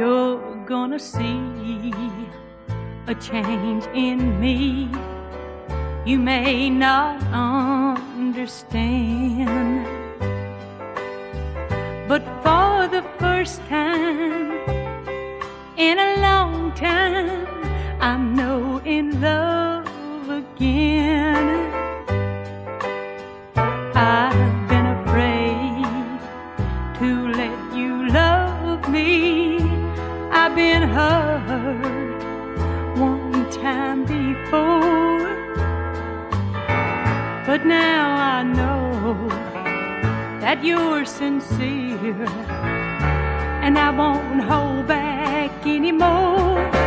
you're gonna see a change in me you may not understand. But for the first time in a long time, I'm no in love again. I've been afraid to let you love me. I've been hurt one time before. But now I know that you're sincere, and I won't hold back anymore.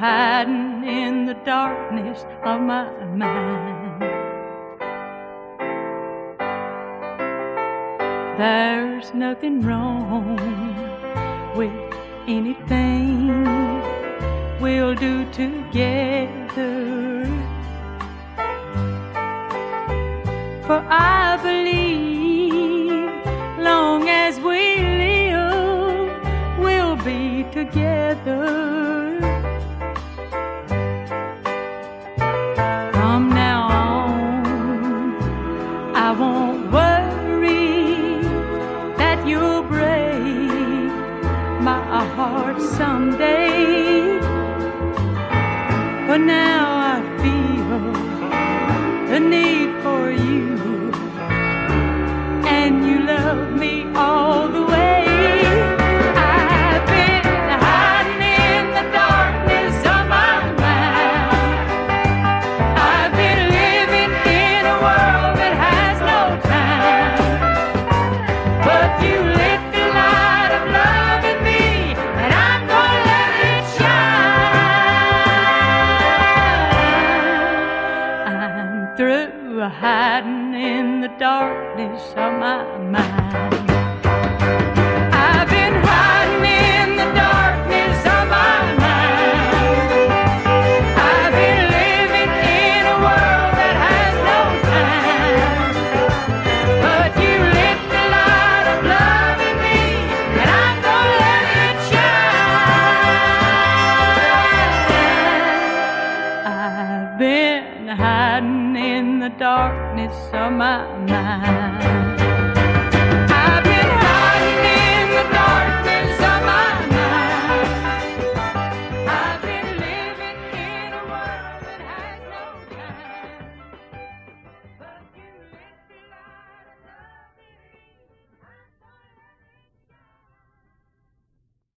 Hiding in the darkness of my mind. There's nothing wrong with anything we'll do together. For I believe, long as we live, we'll be together. From now on, I won't worry that you'll break my heart someday. For now hiding in the darkness of my mind. I've been hiding in the darkness of my mind. I've been living in a world that has no time. But you of love in me, and I'm gonna let it shine. I've been hiding in the darkness of my mind.